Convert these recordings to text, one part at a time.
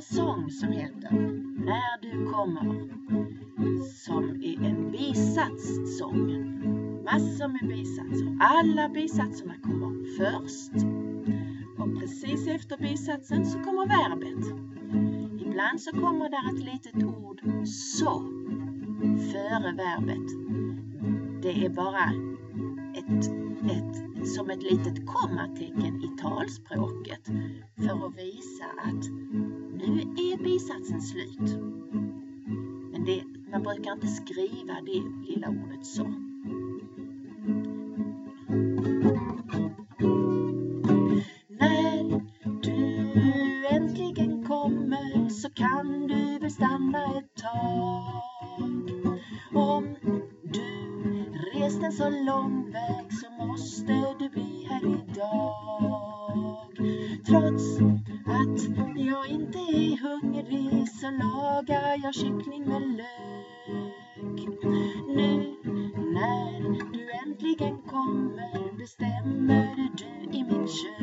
en sång som heter När du kommer som är en bisatssång. Massor med bisatser. Alla bisatserna kommer först och precis efter bisatsen så kommer verbet. Ibland så kommer där ett litet ord så före verbet. Det är bara ett, ett, som ett litet kommatecken i talspråket för att visa att nu är bisatsen slut. Men det, man brukar inte skriva det lilla ordet så. När du äntligen kommer så kan du väl stanna ett tag. Om du rest en så lång väg så vi här idag. Trots att jag inte är hungrig så lagar jag kyckling med lök. Nu när du äntligen kommer bestämmer du i mitt kök.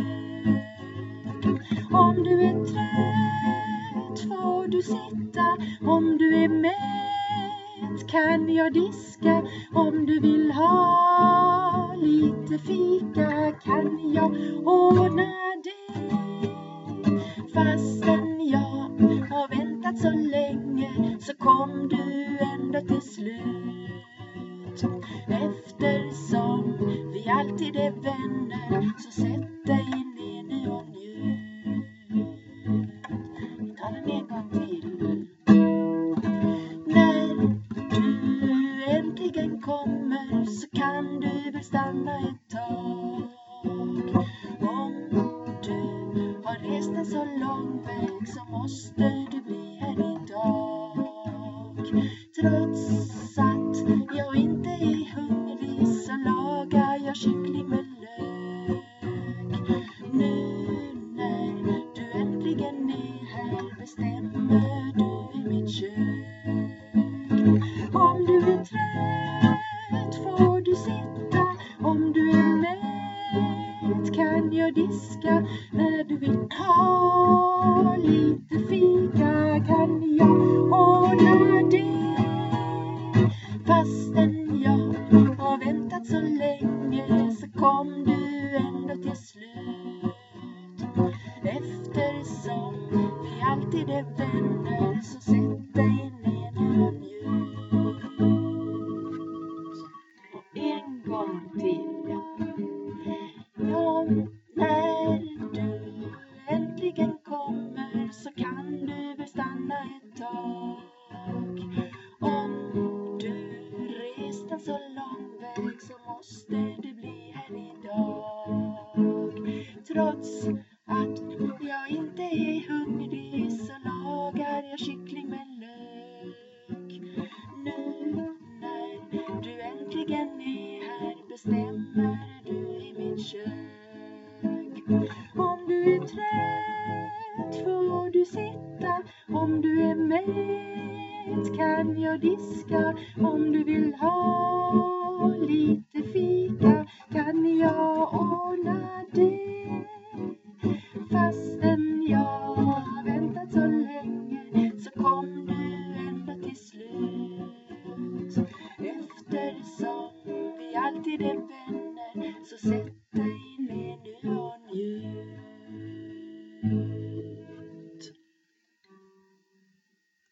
Om du är trött får du sitta, om du är mätt kan jag diska. Om du vill ha lite fika kan jag ordna det. Fastän jag har väntat så länge så kom du ändå till slut. Äntligen kommer så kan du väl stanna ett tag. Om du har rest en så lång väg så måste du bli här idag. Trots diska. När du vill ha lite fika kan jag ordna det. Fastän jag har väntat så länge så kom du ändå till slut. Eftersom vi alltid är vänner så sätt dig ner nu och njut. Och en gång till. Stanna ett tag. Om du rest en så lång väg så måste du bli här idag. Trots att jag inte är hungrig så lagar jag kyckling med lök. Nu när du äntligen är här bestämmer du i mitt kök. Om du är trött får du sitta. Om du är mätt kan jag diska. Om du vill ha lite fika kan jag ordna det. Fastän jag har väntat så länge så kom du ända till slut.